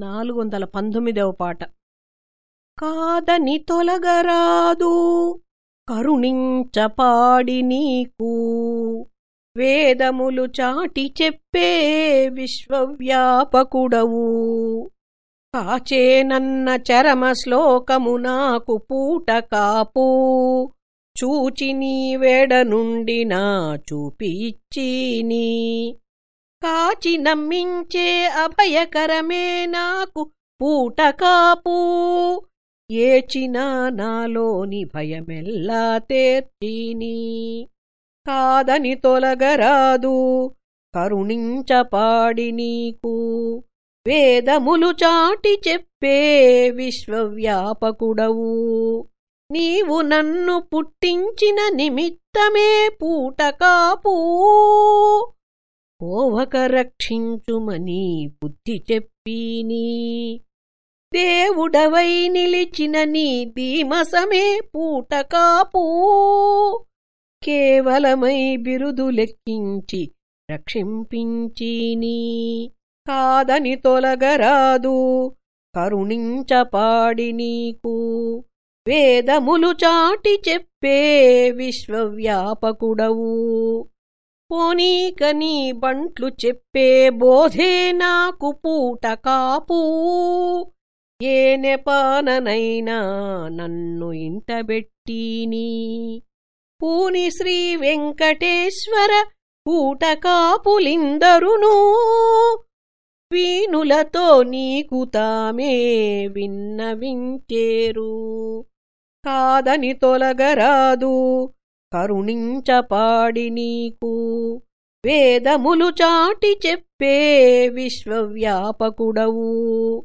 నాలుగు వందల పంతొమ్మిదవ పాట. కాదని తొలగరాదు కరుణించపాడి నీకు. వేదములు చాటి చెప్పే విశ్వవ్యాపకుడవు. కాచేనన్న చరమ శ్లోకము నాకు పూట కాపు. చూచి నీ వేడ నుండి నా చూపిచ్చి నీ కాచి నమ్మించే అభయకరమే నాకు పూటకాపు. ఏచినా నాలోని భయమెల్లా తేర్చీని. కాదని తొలగరాదు కరుణించపాడి నీకు. వేదములు చాటి చెప్పే విశ్వవ్యాపకుడవు. నీవు నన్ను పుట్టించిన నిమిత్తమే పూటకాపూ. కోవక రక్షించుమని బుద్ధి చెప్పీని. దేవుడవై నిలిచిన నీ ధీమసమే పూట కాపు కేవలమై బిరుదు లెక్కించి రక్షింపించీని. కాదని తొలగరాదు కరుణించపాడి నీకు. వేదములు చాటి చెప్పే విశ్వవ్యాపకుడవు. పోనీక నీ బంట్లు చెప్పే బోధే నాకు పూట కాపు. ఏ నెపాననైనా నన్ను ఇంటబెట్టీని. పూని శ్రీ వెంకటేశ్వర పూట కాపులిందరును. వీణులతో నీకు తామే విన్నవించేరు. కాదని తొలగరాదు. కరుణించ పాడి నీకు. వేదములు చాటి చెప్పే విశ్వవ్యాపకుడవు.